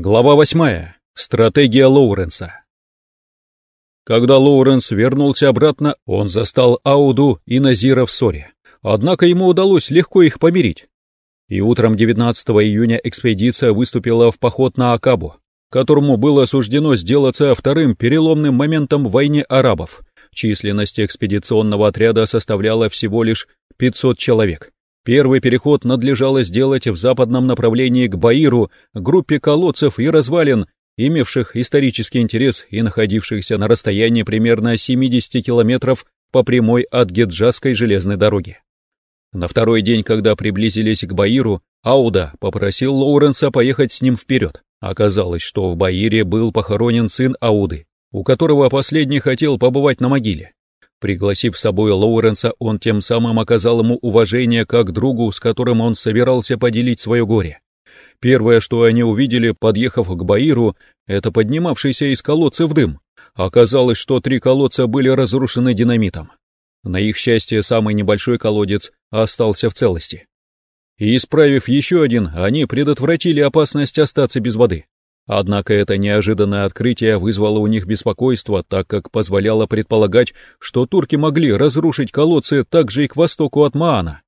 Глава восьмая. Стратегия Лоуренса. Когда Лоуренс вернулся обратно, он застал Ауду и Назира в ссоре. Однако ему удалось легко их помирить. И утром 19 июня экспедиция выступила в поход на Акабу, которому было суждено сделаться вторым переломным моментом в войне арабов. Численность экспедиционного отряда составляла всего лишь 500 человек. Первый переход надлежало сделать в западном направлении к Баиру, группе колодцев и развалин, имевших исторический интерес и находившихся на расстоянии примерно 70 километров по прямой от Геджасской железной дороги. На второй день, когда приблизились к Баиру, Ауда попросил Лоуренса поехать с ним вперед. Оказалось, что в Баире был похоронен сын Ауды, у которого последний хотел побывать на могиле. Пригласив с собой Лоуренса, он тем самым оказал ему уважение как другу, с которым он собирался поделить свое горе. Первое, что они увидели, подъехав к Баиру, это поднимавшийся из колодца в дым. Оказалось, что три колодца были разрушены динамитом. На их счастье, самый небольшой колодец остался в целости. И исправив еще один, они предотвратили опасность остаться без воды. Однако это неожиданное открытие вызвало у них беспокойство, так как позволяло предполагать, что турки могли разрушить колодцы также и к востоку от Маана.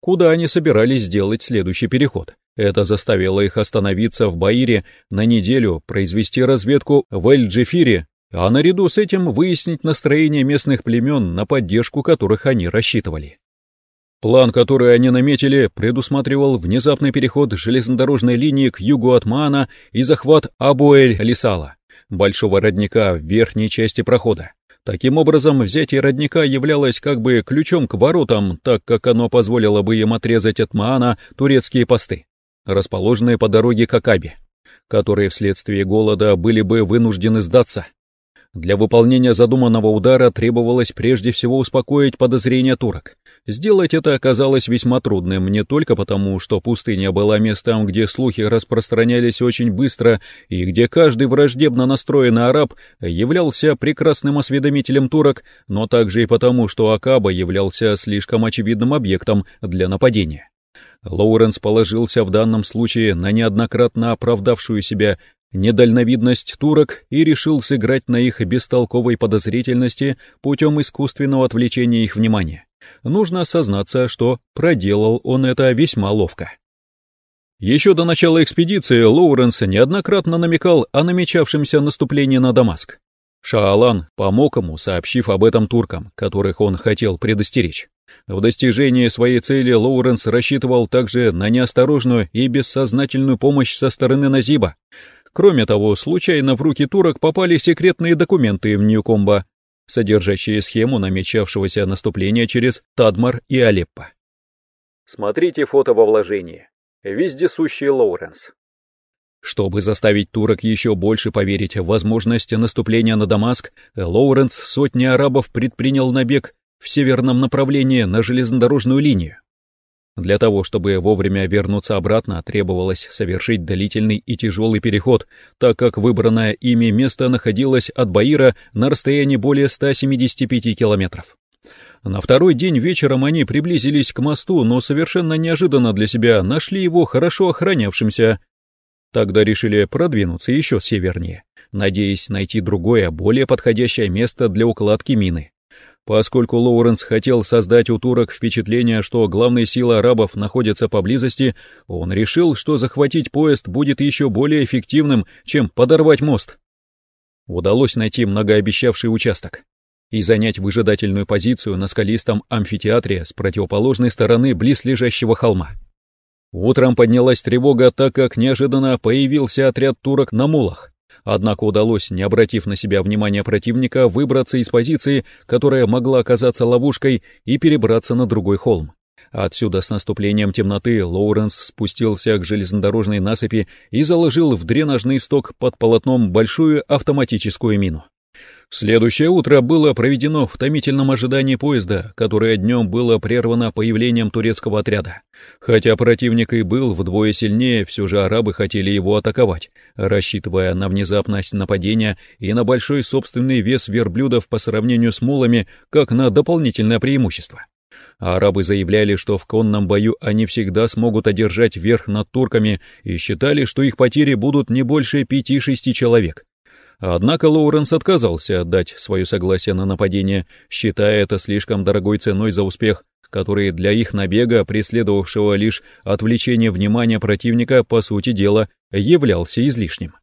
Куда они собирались сделать следующий переход? Это заставило их остановиться в Баире на неделю, произвести разведку в Эль-Джефире, а наряду с этим выяснить настроение местных племен, на поддержку которых они рассчитывали. План, который они наметили, предусматривал внезапный переход железнодорожной линии к югу от Маана и захват Абуэль-Лисала, большого родника в верхней части прохода. Таким образом, взятие родника являлось как бы ключом к воротам, так как оно позволило бы им отрезать от Маана турецкие посты, расположенные по дороге к Акабе, которые вследствие голода были бы вынуждены сдаться. Для выполнения задуманного удара требовалось прежде всего успокоить подозрения турок. Сделать это оказалось весьма трудным не только потому, что пустыня была местом, где слухи распространялись очень быстро и где каждый враждебно настроенный араб являлся прекрасным осведомителем турок, но также и потому, что Акаба являлся слишком очевидным объектом для нападения. Лоуренс положился в данном случае на неоднократно оправдавшую себя недальновидность турок и решил сыграть на их бестолковой подозрительности путем искусственного отвлечения их внимания. Нужно осознаться, что проделал он это весьма ловко. Еще до начала экспедиции Лоуренс неоднократно намекал о намечавшемся наступлении на Дамаск. Шаалан помог ему, сообщив об этом туркам, которых он хотел предостеречь. В достижении своей цели Лоуренс рассчитывал также на неосторожную и бессознательную помощь со стороны Назиба, Кроме того, случайно в руки турок попали секретные документы в Ньюкомбо, содержащие схему намечавшегося наступления через Тадмар и Алеппо. Смотрите фото во вложении. Вездесущий Лоуренс. Чтобы заставить турок еще больше поверить в возможность наступления на Дамаск, Лоуренс сотни арабов предпринял набег в северном направлении на железнодорожную линию. Для того, чтобы вовремя вернуться обратно, требовалось совершить длительный и тяжелый переход, так как выбранное ими место находилось от Баира на расстоянии более 175 километров. На второй день вечером они приблизились к мосту, но совершенно неожиданно для себя нашли его хорошо охранявшимся. Тогда решили продвинуться еще севернее, надеясь найти другое, более подходящее место для укладки мины. Поскольку Лоуренс хотел создать у турок впечатление, что главные силы арабов находятся поблизости, он решил, что захватить поезд будет еще более эффективным, чем подорвать мост. Удалось найти многообещавший участок и занять выжидательную позицию на скалистом амфитеатре с противоположной стороны близлежащего холма. Утром поднялась тревога, так как неожиданно появился отряд турок на мулах. Однако удалось, не обратив на себя внимания противника, выбраться из позиции, которая могла оказаться ловушкой, и перебраться на другой холм. Отсюда с наступлением темноты Лоуренс спустился к железнодорожной насыпи и заложил в дренажный сток под полотном большую автоматическую мину. Следующее утро было проведено в томительном ожидании поезда, которое днем было прервано появлением турецкого отряда. Хотя противник и был вдвое сильнее, все же арабы хотели его атаковать, рассчитывая на внезапность нападения и на большой собственный вес верблюдов по сравнению с мулами, как на дополнительное преимущество. арабы заявляли, что в конном бою они всегда смогут одержать верх над турками и считали, что их потери будут не больше пяти-шести человек. Однако Лоуренс отказался отдать свое согласие на нападение, считая это слишком дорогой ценой за успех, который для их набега, преследовавшего лишь отвлечение внимания противника, по сути дела, являлся излишним.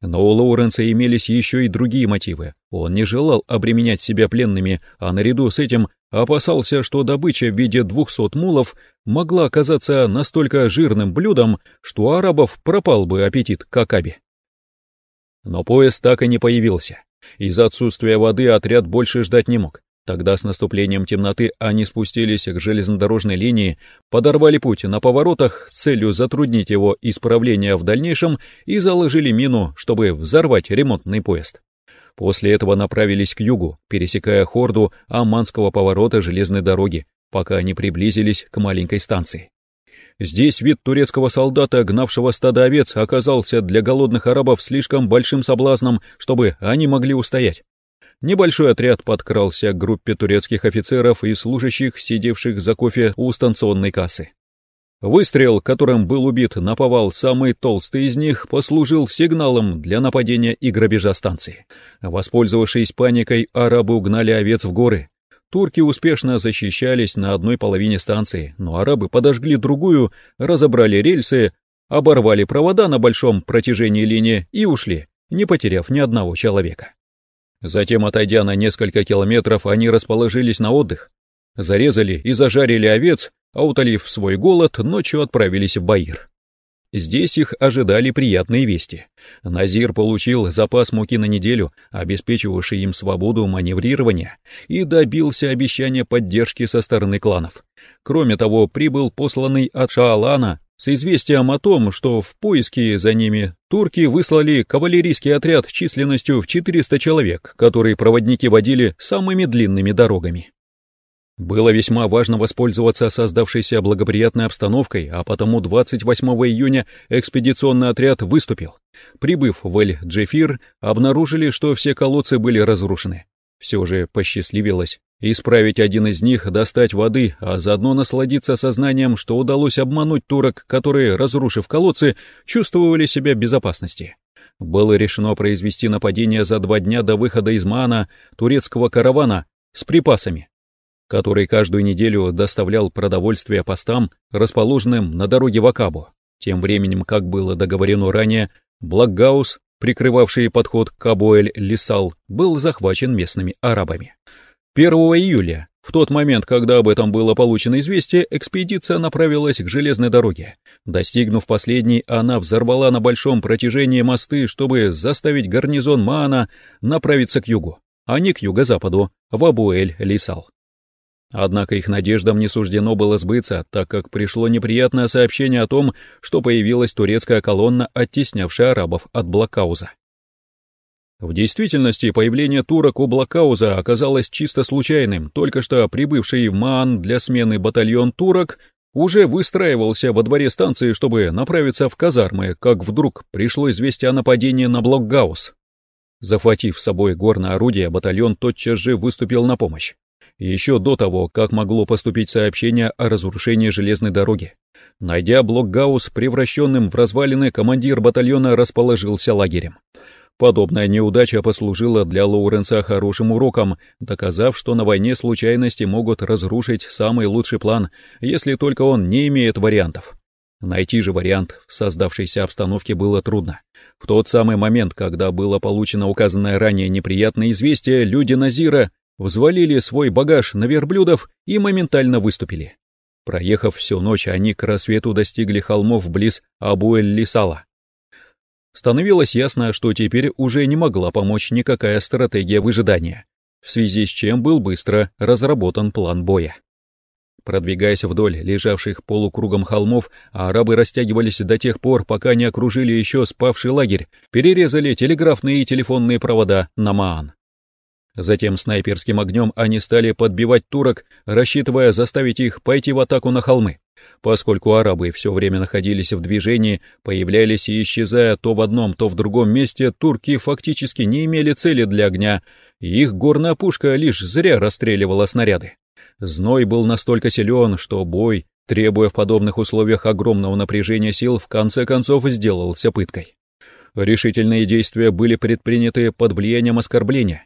Но у Лоуренса имелись еще и другие мотивы. Он не желал обременять себя пленными, а наряду с этим опасался, что добыча в виде двухсот мулов могла оказаться настолько жирным блюдом, что у арабов пропал бы аппетит к Акабе. Но поезд так и не появился. Из-за отсутствия воды отряд больше ждать не мог. Тогда с наступлением темноты они спустились к железнодорожной линии, подорвали путь на поворотах с целью затруднить его исправление в дальнейшем и заложили мину, чтобы взорвать ремонтный поезд. После этого направились к югу, пересекая хорду Амманского поворота железной дороги, пока они приблизились к маленькой станции. Здесь вид турецкого солдата, гнавшего стадо овец, оказался для голодных арабов слишком большим соблазном, чтобы они могли устоять. Небольшой отряд подкрался к группе турецких офицеров и служащих, сидевших за кофе у станционной кассы. Выстрел, которым был убит наповал самый толстый из них, послужил сигналом для нападения и грабежа станции. Воспользовавшись паникой, арабы угнали овец в горы. Турки успешно защищались на одной половине станции, но арабы подожгли другую, разобрали рельсы, оборвали провода на большом протяжении линии и ушли, не потеряв ни одного человека. Затем, отойдя на несколько километров, они расположились на отдых, зарезали и зажарили овец, а утолив свой голод, ночью отправились в Баир. Здесь их ожидали приятные вести. Назир получил запас муки на неделю, обеспечивавший им свободу маневрирования, и добился обещания поддержки со стороны кланов. Кроме того, прибыл посланный от Шаалана с известием о том, что в поиске за ними турки выслали кавалерийский отряд численностью в 400 человек, которые проводники водили самыми длинными дорогами. Было весьма важно воспользоваться создавшейся благоприятной обстановкой, а потому 28 июня экспедиционный отряд выступил. Прибыв в Эль-Джефир, обнаружили, что все колодцы были разрушены. Все же посчастливилось исправить один из них, достать воды, а заодно насладиться сознанием, что удалось обмануть турок, которые, разрушив колодцы, чувствовали себя в безопасности. Было решено произвести нападение за два дня до выхода из Маана турецкого каравана с припасами, который каждую неделю доставлял продовольствие постам, расположенным на дороге в Акабу. Тем временем, как было договорено ранее, Блокгаус прикрывавший подход к Абуэль-Лисал, был захвачен местными арабами. 1 июля, в тот момент, когда об этом было получено известие, экспедиция направилась к железной дороге. Достигнув последней, она взорвала на большом протяжении мосты, чтобы заставить гарнизон Маана направиться к югу, а не к юго-западу, в Абуэль-Лисал. Однако их надеждам не суждено было сбыться, так как пришло неприятное сообщение о том, что появилась турецкая колонна, оттеснявшая арабов от Блокауза. В действительности появление турок у Блокауза оказалось чисто случайным, только что прибывший в Маан для смены батальон турок уже выстраивался во дворе станции, чтобы направиться в казармы, как вдруг пришло известие о нападении на Блокгаус. Захватив с собой горное орудие, батальон тотчас же выступил на помощь еще до того, как могло поступить сообщение о разрушении железной дороги. Найдя Блокгаус превращенным в развалины, командир батальона расположился лагерем. Подобная неудача послужила для Лоуренса хорошим уроком, доказав, что на войне случайности могут разрушить самый лучший план, если только он не имеет вариантов. Найти же вариант в создавшейся обстановке было трудно. В тот самый момент, когда было получено указанное ранее неприятное известие, люди Назира взвалили свой багаж на верблюдов и моментально выступили. Проехав всю ночь, они к рассвету достигли холмов близ Абуэль-Лисала. Становилось ясно, что теперь уже не могла помочь никакая стратегия выжидания, в связи с чем был быстро разработан план боя. Продвигаясь вдоль лежавших полукругом холмов, арабы растягивались до тех пор, пока не окружили еще спавший лагерь, перерезали телеграфные и телефонные провода на Маан. Затем снайперским огнем они стали подбивать турок, рассчитывая заставить их пойти в атаку на холмы. Поскольку арабы все время находились в движении, появлялись и исчезая то в одном, то в другом месте, турки фактически не имели цели для огня, их горная пушка лишь зря расстреливала снаряды. Зной был настолько силен, что бой, требуя в подобных условиях огромного напряжения сил, в конце концов сделался пыткой. Решительные действия были предприняты под влиянием оскорбления.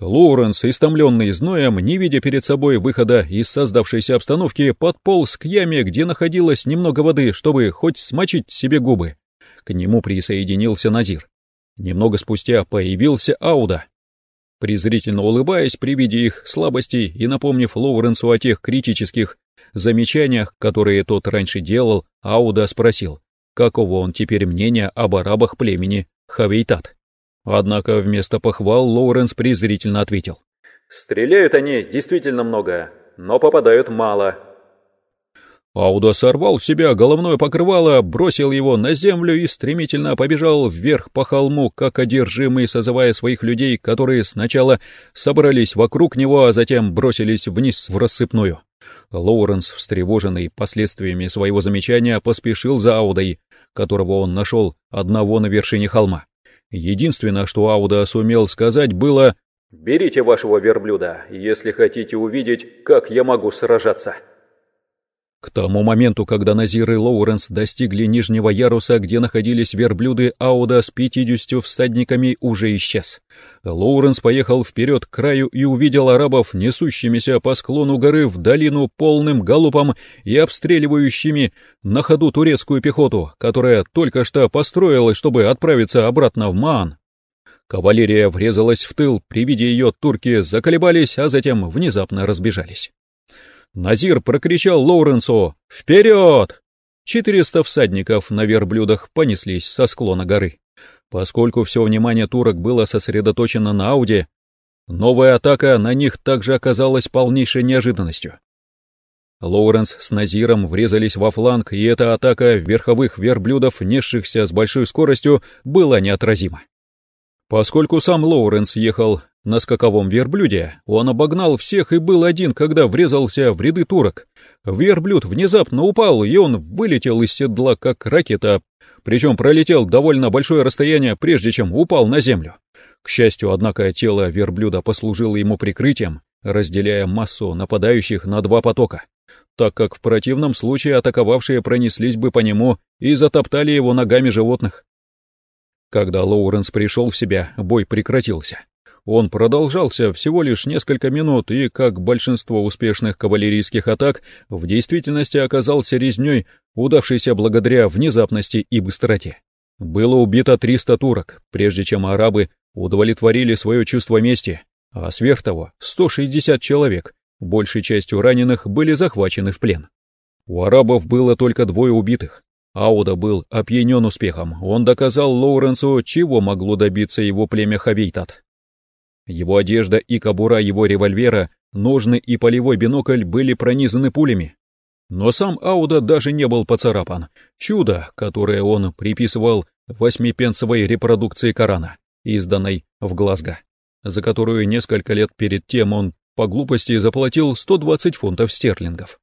Лоуренс, истомленный зноем, не видя перед собой выхода из создавшейся обстановки, подполз к яме, где находилось немного воды, чтобы хоть смочить себе губы. К нему присоединился Назир. Немного спустя появился Ауда. Презрительно улыбаясь при виде их слабостей и напомнив Лоуренсу о тех критических замечаниях, которые тот раньше делал, Ауда спросил, каково он теперь мнение об арабах племени Хавейтат. Однако вместо похвал Лоуренс презрительно ответил. «Стреляют они действительно много, но попадают мало». Ауда сорвал с себя головное покрывало, бросил его на землю и стремительно побежал вверх по холму, как одержимый, созывая своих людей, которые сначала собрались вокруг него, а затем бросились вниз в рассыпную. Лоуренс, встревоженный последствиями своего замечания, поспешил за Аудой, которого он нашел одного на вершине холма. Единственное, что Ауда сумел сказать, было «Берите вашего верблюда, если хотите увидеть, как я могу сражаться». К тому моменту, когда Назир и Лоуренс достигли нижнего яруса, где находились верблюды, Ауда с пятьюдесятью всадниками уже исчез. Лоуренс поехал вперед к краю и увидел арабов, несущимися по склону горы в долину полным галупом и обстреливающими на ходу турецкую пехоту, которая только что построилась, чтобы отправиться обратно в Маан. Кавалерия врезалась в тыл, при виде ее турки заколебались, а затем внезапно разбежались. Назир прокричал Лоуренсу «Вперед!». Четыреста всадников на верблюдах понеслись со склона горы. Поскольку все внимание турок было сосредоточено на Ауде, новая атака на них также оказалась полнейшей неожиданностью. Лоуренс с Назиром врезались во фланг, и эта атака верховых верблюдов, несшихся с большой скоростью, была неотразима. Поскольку сам Лоуренс ехал на скаковом верблюде, он обогнал всех и был один, когда врезался в ряды турок. Верблюд внезапно упал, и он вылетел из седла, как ракета, причем пролетел довольно большое расстояние, прежде чем упал на землю. К счастью, однако, тело верблюда послужило ему прикрытием, разделяя массу нападающих на два потока, так как в противном случае атаковавшие пронеслись бы по нему и затоптали его ногами животных. Когда Лоуренс пришел в себя, бой прекратился. Он продолжался всего лишь несколько минут и, как большинство успешных кавалерийских атак, в действительности оказался резней, удавшейся благодаря внезапности и быстроте. Было убито 300 турок, прежде чем арабы удовлетворили свое чувство мести, а сверх того 160 человек, большей частью раненых, были захвачены в плен. У арабов было только двое убитых, Ауда был опьянен успехом. Он доказал Лоуренсу, чего могло добиться его племя Хавейтат. Его одежда и кобура его револьвера, ножны и полевой бинокль были пронизаны пулями. Но сам Ауда даже не был поцарапан. Чудо, которое он приписывал восьмипенсовой репродукции Корана, изданной в Глазго, за которую несколько лет перед тем он по глупости заплатил 120 фунтов стерлингов.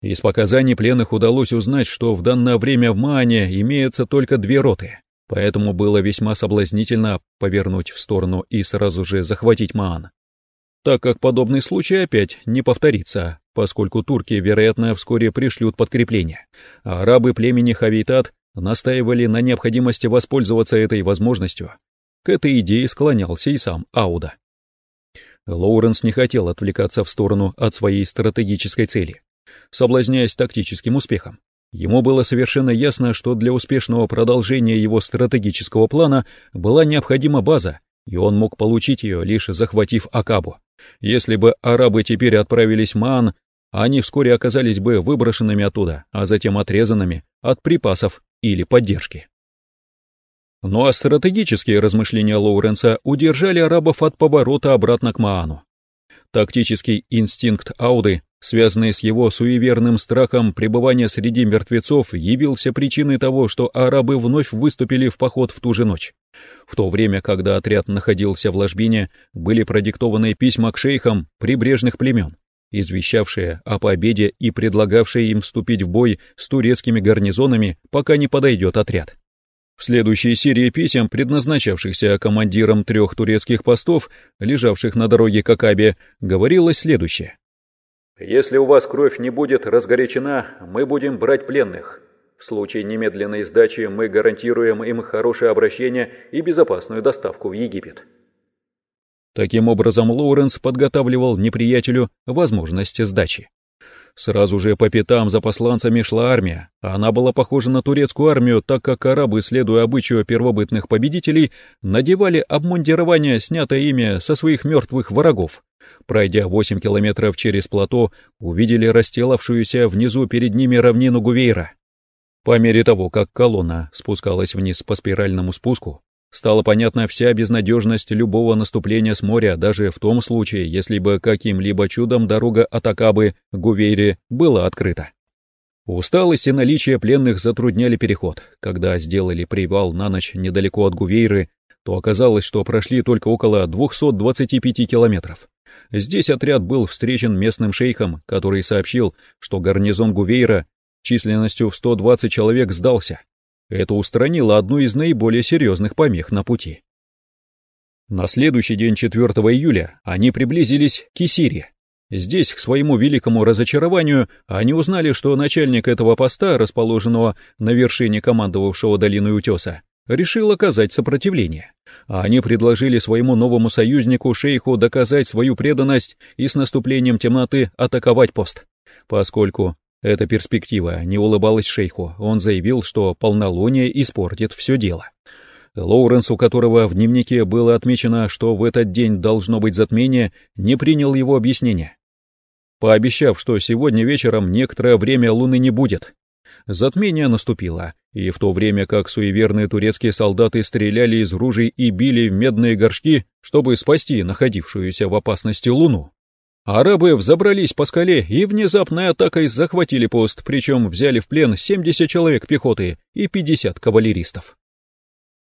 Из показаний пленных удалось узнать, что в данное время в Маане имеется только две роты, поэтому было весьма соблазнительно повернуть в сторону и сразу же захватить Маан. Так как подобный случай опять не повторится, поскольку турки, вероятно, вскоре пришлют подкрепление, а арабы племени Хавитат настаивали на необходимости воспользоваться этой возможностью. К этой идее склонялся и сам Ауда. Лоуренс не хотел отвлекаться в сторону от своей стратегической цели соблазняясь тактическим успехом. Ему было совершенно ясно, что для успешного продолжения его стратегического плана была необходима база, и он мог получить ее, лишь захватив Акабу. Если бы арабы теперь отправились в Маан, они вскоре оказались бы выброшенными оттуда, а затем отрезанными от припасов или поддержки. Ну а стратегические размышления Лоуренса удержали арабов от поворота обратно к Маану. Тактический инстинкт Ауды связанный с его суеверным страхом пребывания среди мертвецов, явился причиной того, что арабы вновь выступили в поход в ту же ночь. В то время, когда отряд находился в ложбине, были продиктованы письма к шейхам прибрежных племен, извещавшие о победе и предлагавшие им вступить в бой с турецкими гарнизонами, пока не подойдет отряд. В следующей серии писем, предназначавшихся командирам трех турецких постов, лежавших на дороге к Акабе, говорилось следующее. «Если у вас кровь не будет разгорячена, мы будем брать пленных. В случае немедленной сдачи мы гарантируем им хорошее обращение и безопасную доставку в Египет». Таким образом, Лоуренс подготавливал неприятелю возможность сдачи. Сразу же по пятам за посланцами шла армия. Она была похожа на турецкую армию, так как арабы, следуя обычаю первобытных победителей, надевали обмундирование, снятое ими со своих мертвых врагов. Пройдя 8 километров через плато, увидели расстилавшуюся внизу перед ними равнину Гувейра. По мере того, как колонна спускалась вниз по спиральному спуску, стала понятна вся безнадежность любого наступления с моря, даже в том случае, если бы каким-либо чудом дорога от Акабы к Гувейре была открыта. Усталость и наличие пленных затрудняли переход. Когда сделали привал на ночь недалеко от Гувейры, то оказалось, что прошли только около 225 километров. Здесь отряд был встречен местным шейхом, который сообщил, что гарнизон Гувейра численностью в 120 человек сдался, это устранило одну из наиболее серьезных помех на пути. На следующий день 4 июля они приблизились к Кисире. Здесь, к своему великому разочарованию, они узнали, что начальник этого поста, расположенного на вершине командовавшего долиной утеса, решил оказать сопротивление. А они предложили своему новому союзнику, шейху, доказать свою преданность и с наступлением темноты атаковать пост, поскольку эта перспектива не улыбалась шейху, он заявил, что полнолуние испортит все дело. Лоуренс, у которого в дневнике было отмечено, что в этот день должно быть затмение, не принял его объяснения. Пообещав, что сегодня вечером некоторое время луны не будет. Затмение наступило, и в то время как суеверные турецкие солдаты стреляли из ружей и били в медные горшки, чтобы спасти находившуюся в опасности луну, Арабы взобрались по скале и внезапной атакой захватили пост, причем взяли в плен 70 человек пехоты и 50 кавалеристов.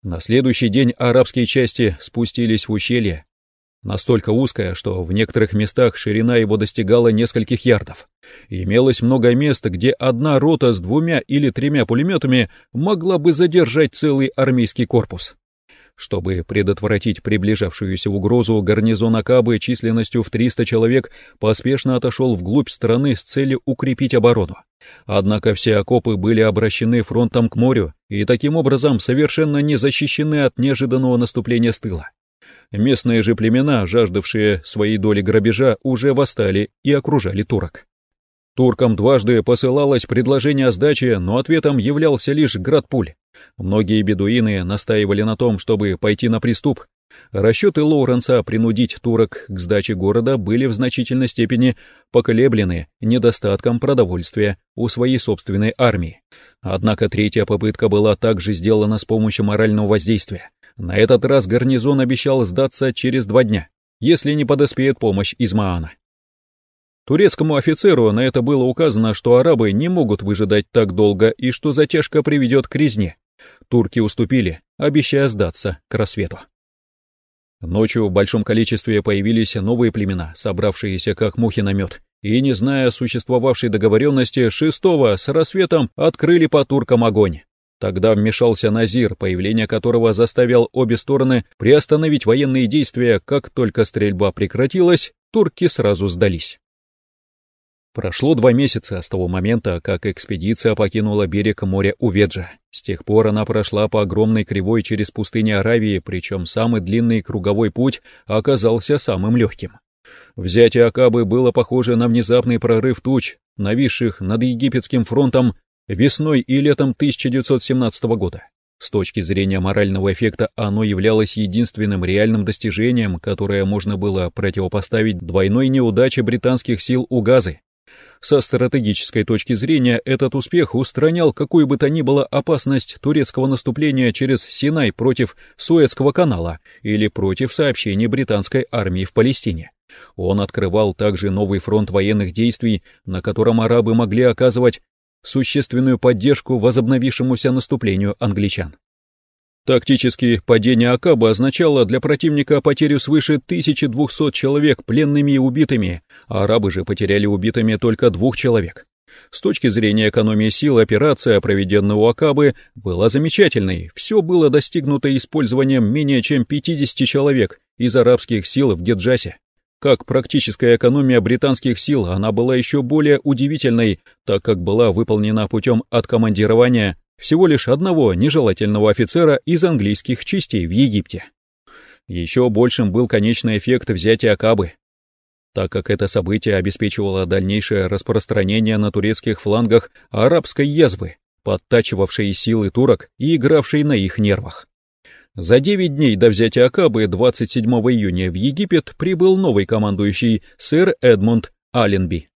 На следующий день арабские части спустились в ущелье, настолько узкое, что в некоторых местах ширина его достигала нескольких ярдов. Имелось много мест, где одна рота с двумя или тремя пулеметами могла бы задержать целый армейский корпус. Чтобы предотвратить приближавшуюся угрозу, гарнизон Акабы численностью в 300 человек поспешно отошел вглубь страны с целью укрепить оборону. Однако все окопы были обращены фронтом к морю и таким образом совершенно не защищены от неожиданного наступления с тыла. Местные же племена, жаждавшие своей доли грабежа, уже восстали и окружали турок. Туркам дважды посылалось предложение о сдаче, но ответом являлся лишь град пуль. Многие бедуины настаивали на том, чтобы пойти на приступ. Расчеты Лоуренса принудить турок к сдаче города были в значительной степени поколеблены недостатком продовольствия у своей собственной армии. Однако третья попытка была также сделана с помощью морального воздействия. На этот раз гарнизон обещал сдаться через два дня, если не подоспеет помощь из Маана. Турецкому офицеру на это было указано, что арабы не могут выжидать так долго и что затяжка приведет к резне. Турки уступили, обещая сдаться к рассвету. Ночью в большом количестве появились новые племена, собравшиеся как мухи на мед, и, не зная существовавшей договоренности, шестого с рассветом открыли по туркам огонь. Тогда вмешался Назир, появление которого заставил обе стороны приостановить военные действия, как только стрельба прекратилась, турки сразу сдались. Прошло два месяца с того момента, как экспедиция покинула берег моря Уведжа. С тех пор она прошла по огромной кривой через пустыни Аравии, причем самый длинный круговой путь оказался самым легким. Взятие Акабы было похоже на внезапный прорыв туч, нависших над египетским фронтом весной и летом 1917 года. С точки зрения морального эффекта оно являлось единственным реальным достижением, которое можно было противопоставить двойной неудаче британских сил у Газы, со стратегической точки зрения этот успех устранял какую бы то ни было опасность турецкого наступления через Синай против Суэцкого канала или против сообщений британской армии в Палестине. Он открывал также новый фронт военных действий, на котором арабы могли оказывать существенную поддержку возобновившемуся наступлению англичан. Тактически падение Акаба означало для противника потерю свыше 1200 человек пленными и убитыми, а арабы же потеряли убитыми только двух человек. С точки зрения экономии сил, операция, проведенная у Акабы, была замечательной. Все было достигнуто использованием менее чем 50 человек из арабских сил в Геджасе. Как практическая экономия британских сил, она была еще более удивительной, так как была выполнена путем откомандирования всего лишь одного нежелательного офицера из английских частей в Египте. Еще большим был конечный эффект взятия Акабы, так как это событие обеспечивало дальнейшее распространение на турецких флангах арабской язвы, подтачивавшей силы турок и игравшей на их нервах. За 9 дней до взятия Акабы 27 июня в Египет прибыл новый командующий сэр Эдмунд Алленби.